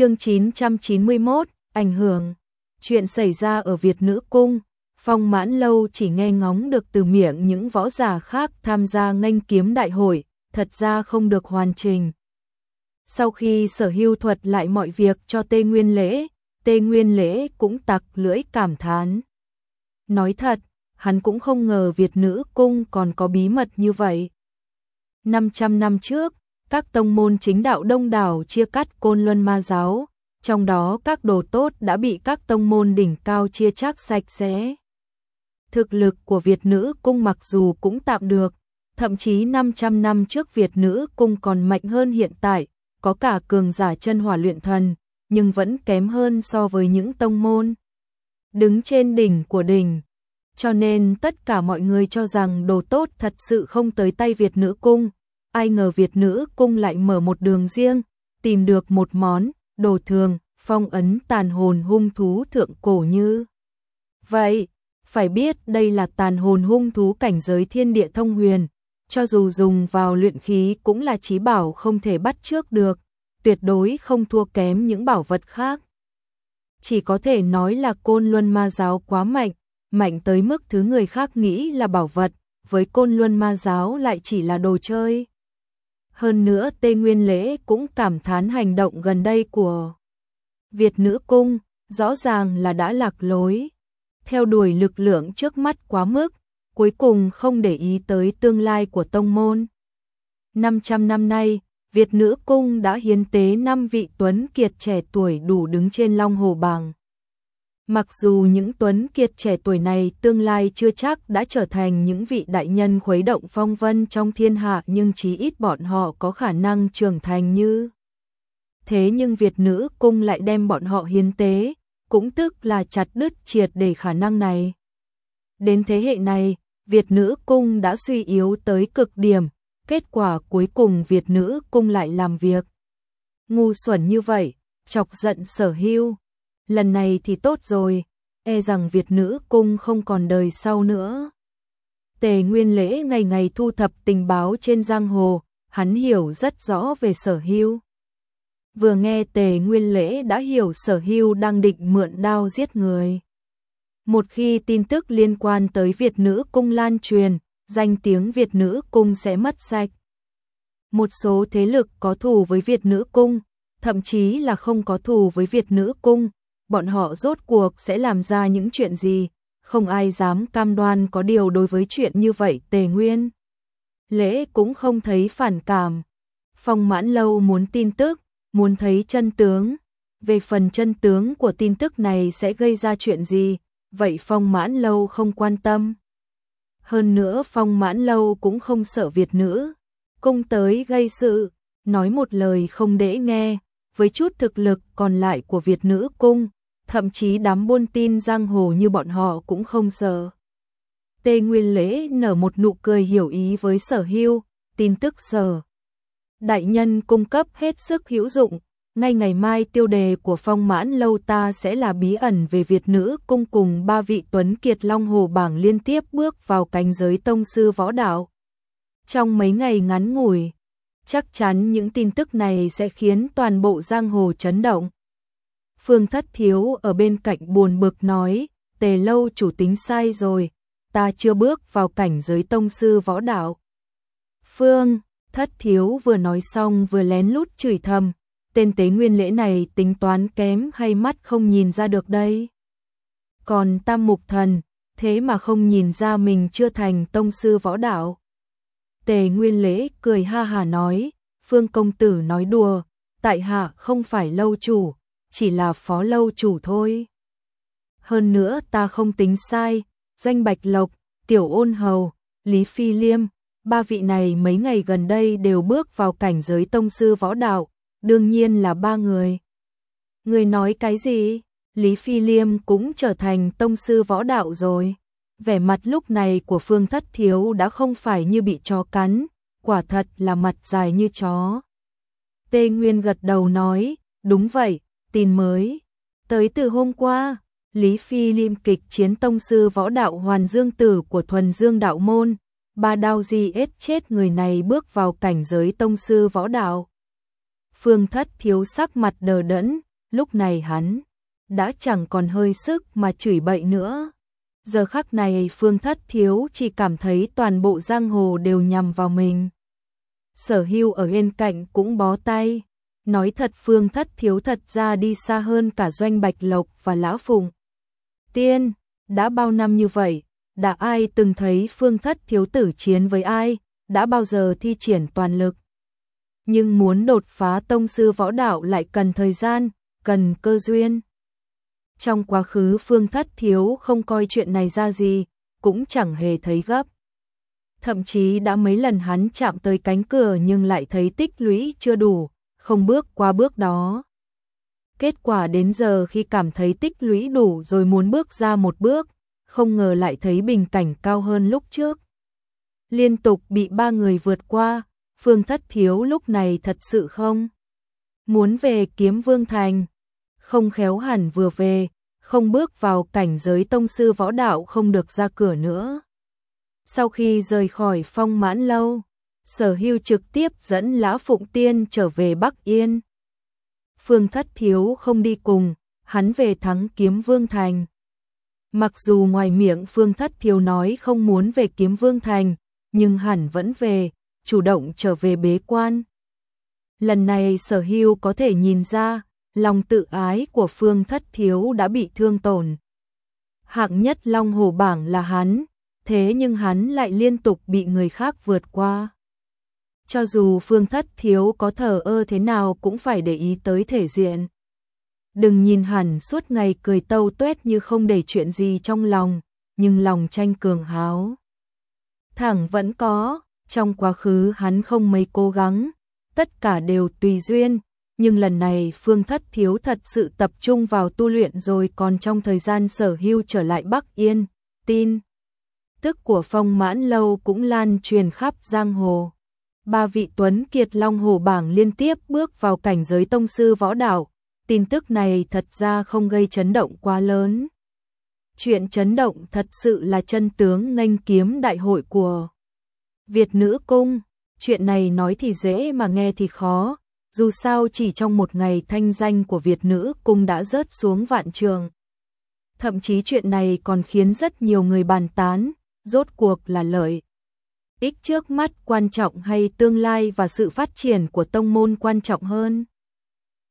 Chương 991, ảnh hưởng. Chuyện xảy ra ở Việt Nữ Cung, Phong Mãn Lâu chỉ nghe ngóng được từ miệng những võ giả khác tham gia nghênh kiếm đại hội, thật ra không được hoàn chỉnh. Sau khi sở hưu thuật lại mọi việc cho Tê Nguyên Lễ, Tê Nguyên Lễ cũng tặc lưỡi cảm thán. Nói thật, hắn cũng không ngờ Việt Nữ Cung còn có bí mật như vậy. 500 năm trước, các tông môn chính đạo đông đảo chia cắt côn luân ma giáo, trong đó các đồ tốt đã bị các tông môn đỉnh cao chia chác sạch sẽ. Thực lực của Việt nữ cung mặc dù cũng tạm được, thậm chí 500 năm trước Việt nữ cung còn mạnh hơn hiện tại, có cả cường giả chân hỏa luyện thần, nhưng vẫn kém hơn so với những tông môn. Đứng trên đỉnh của đỉnh, cho nên tất cả mọi người cho rằng đồ tốt thật sự không tới tay Việt nữ cung, ai ngờ Việt nữ cung lại mở một đường riêng, tìm được một món, đồ thường, phong ấn tàn hồn hung thú thượng cổ như. Vậy, phải biết đây là tàn hồn hung thú cảnh giới thiên địa thông huyền, cho dù dùng vào luyện khí cũng là trí bảo không thể bắt trước được, tuyệt đối không thua kém những bảo vật khác. Chỉ có thể nói là côn luân ma giáo quá mạnh, mạnh tới mức thứ người khác nghĩ là bảo vật, với côn luân ma giáo lại chỉ là đồ chơi. Hơn nữa Tê Nguyên Lễ cũng cảm thán hành động gần đây của Việt Nữ Cung, rõ ràng là đã lạc lối. Theo đuổi lực lượng trước mắt quá mức, cuối cùng không để ý tới tương lai của tông môn. 500 năm nay, Việt Nữ Cung đã hiến tế 5 vị tuấn kiệt trẻ tuổi đủ đứng trên Long Hồ Bàng. Mặc dù những tuấn kiệt trẻ tuổi này tương lai chưa chắc đã trở thành những vị đại nhân khuấy động phong vân trong thiên hạ nhưng chí ít bọn họ có khả năng trưởng thành như. Thế nhưng Việt nữ cung lại đem bọn họ hiến tế, cũng tức là chặt đứt triệt để khả năng này. Đến thế hệ này, Việt nữ cung đã suy yếu tới cực điểm, kết quả cuối cùng Việt nữ cung lại làm việc. Ngu xuẩn như vậy, chọc giận sở hưu lần này thì tốt rồi, e rằng Việt nữ cung không còn đời sau nữa. Tề Nguyên Lễ ngày ngày thu thập tình báo trên giang hồ, hắn hiểu rất rõ về sở hưu. Vừa nghe Tề Nguyên Lễ đã hiểu sở hưu đang định mượn đao giết người. Một khi tin tức liên quan tới Việt nữ cung lan truyền, danh tiếng Việt nữ cung sẽ mất sạch. Một số thế lực có thù với Việt nữ cung, thậm chí là không có thù với Việt nữ cung, bọn họ rốt cuộc sẽ làm ra những chuyện gì, không ai dám cam đoan có điều đối với chuyện như vậy tề nguyên. Lễ cũng không thấy phản cảm. Phong mãn lâu muốn tin tức, muốn thấy chân tướng. Về phần chân tướng của tin tức này sẽ gây ra chuyện gì, vậy phong mãn lâu không quan tâm. Hơn nữa phong mãn lâu cũng không sợ Việt nữ. Cung tới gây sự, nói một lời không để nghe, với chút thực lực còn lại của Việt nữ cung, thậm chí đám buôn tin giang hồ như bọn họ cũng không sợ. Tê Nguyên Lễ nở một nụ cười hiểu ý với sở hưu, tin tức sở. Đại nhân cung cấp hết sức hữu dụng, ngay ngày mai tiêu đề của phong mãn lâu ta sẽ là bí ẩn về Việt nữ cung cùng ba vị tuấn kiệt long hồ bảng liên tiếp bước vào cánh giới tông sư võ đạo. Trong mấy ngày ngắn ngủi, chắc chắn những tin tức này sẽ khiến toàn bộ giang hồ chấn động. Phương Thất Thiếu ở bên cạnh buồn bực nói, tề lâu chủ tính sai rồi, ta chưa bước vào cảnh giới tông sư võ đạo. Phương, Thất Thiếu vừa nói xong vừa lén lút chửi thầm, tên tế nguyên lễ này tính toán kém hay mắt không nhìn ra được đây. Còn tam mục thần, thế mà không nhìn ra mình chưa thành tông sư võ đạo. Tề nguyên lễ cười ha hà nói, Phương công tử nói đùa, tại hạ không phải lâu chủ, chỉ là phó lâu chủ thôi. Hơn nữa ta không tính sai, doanh bạch lộc, tiểu ôn hầu, Lý Phi Liêm, ba vị này mấy ngày gần đây đều bước vào cảnh giới tông sư võ đạo, đương nhiên là ba người. Người nói cái gì? Lý Phi Liêm cũng trở thành tông sư võ đạo rồi. Vẻ mặt lúc này của Phương Thất Thiếu đã không phải như bị chó cắn, quả thật là mặt dài như chó. Tê Nguyên gật đầu nói, đúng vậy, tin mới. Tới từ hôm qua, Lý Phi Lim kịch chiến tông sư võ đạo Hoàn Dương Tử của Thuần Dương Đạo Môn, ba đao di ết chết người này bước vào cảnh giới tông sư võ đạo. Phương thất thiếu sắc mặt đờ đẫn, lúc này hắn đã chẳng còn hơi sức mà chửi bậy nữa. Giờ khắc này Phương Thất Thiếu chỉ cảm thấy toàn bộ giang hồ đều nhằm vào mình. Sở hưu ở bên cạnh cũng bó tay. Nói thật Phương Thất Thiếu thật ra đi xa hơn cả Doanh Bạch Lộc và Lão Phùng. Tiên, đã bao năm như vậy, đã ai từng thấy Phương Thất Thiếu tử chiến với ai, đã bao giờ thi triển toàn lực. Nhưng muốn đột phá tông sư võ đạo lại cần thời gian, cần cơ duyên. Trong quá khứ Phương Thất Thiếu không coi chuyện này ra gì, cũng chẳng hề thấy gấp. Thậm chí đã mấy lần hắn chạm tới cánh cửa nhưng lại thấy tích lũy chưa đủ, không bước qua bước đó. Kết quả đến giờ khi cảm thấy tích lũy đủ rồi muốn bước ra một bước, không ngờ lại thấy bình cảnh cao hơn lúc trước. Liên tục bị ba người vượt qua, Phương Thất Thiếu lúc này thật sự không. Muốn về kiếm vương thành, không khéo hẳn vừa về, không bước vào cảnh giới tông sư võ đạo không được ra cửa nữa. Sau khi rời khỏi phong mãn lâu, sở hưu trực tiếp dẫn Lão Phụng Tiên trở về Bắc Yên. Phương Thất Thiếu không đi cùng, hắn về thắng kiếm vương thành. Mặc dù ngoài miệng Phương Thất Thiếu nói không muốn về kiếm vương thành, nhưng hẳn vẫn về, chủ động trở về bế quan. Lần này sở hưu có thể nhìn ra, lòng tự ái của Phương Thất Thiếu đã bị thương tổn. Hạng nhất Long Hồ Bảng là hắn, thế nhưng hắn lại liên tục bị người khác vượt qua. Cho dù Phương Thất Thiếu có thờ ơ thế nào cũng phải để ý tới thể diện. Đừng nhìn hẳn suốt ngày cười tâu tuét như không để chuyện gì trong lòng, nhưng lòng tranh cường háo. Thẳng vẫn có, trong quá khứ hắn không mấy cố gắng, tất cả đều tùy duyên, nhưng lần này Phương Thất Thiếu thật sự tập trung vào tu luyện rồi còn trong thời gian sở hưu trở lại Bắc Yên, tin. Tức của phong mãn lâu cũng lan truyền khắp giang hồ. Ba vị tuấn kiệt long hồ bảng liên tiếp bước vào cảnh giới tông sư võ đạo, tin tức này thật ra không gây chấn động quá lớn. Chuyện chấn động thật sự là chân tướng nghênh kiếm đại hội của Việt nữ cung, chuyện này nói thì dễ mà nghe thì khó, dù sao chỉ trong một ngày thanh danh của Việt nữ cung đã rớt xuống vạn trường. Thậm chí chuyện này còn khiến rất nhiều người bàn tán, rốt cuộc là lợi. Ích trước mắt quan trọng hay tương lai và sự phát triển của tông môn quan trọng hơn.